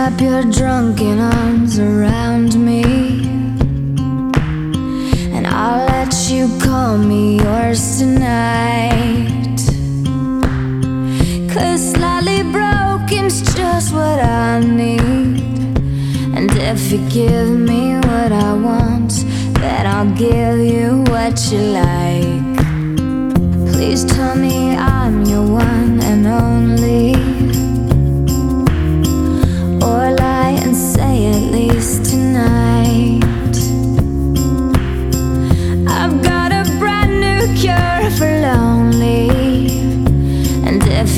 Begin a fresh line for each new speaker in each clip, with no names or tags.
wrap your drunken arms around me. And I'll let you call me yours tonight. Cause slightly broken's just what I need. And if you give me what I want, then I'll give you what you like. Please tell me I'm your one and only.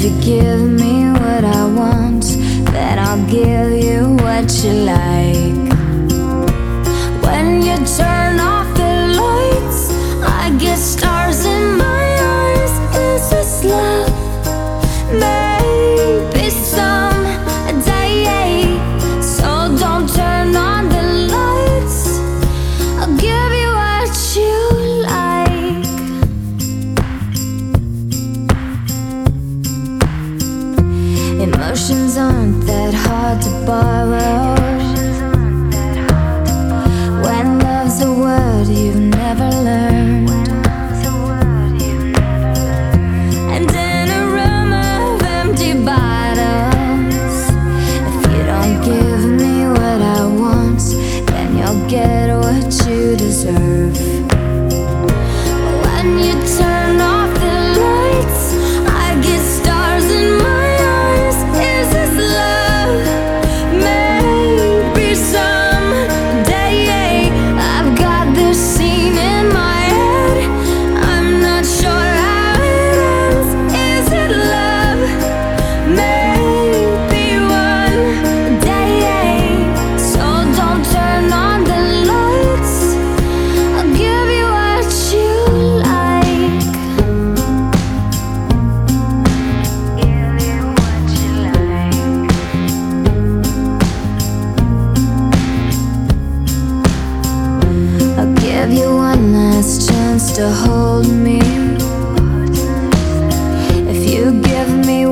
You give me what I want, then I'll give you what you like. Emotions aren't that hard to borrow. When love's a word you've never learned. And in a room of empty bottles, if you don't give me what I want, then you'll get me. If you give me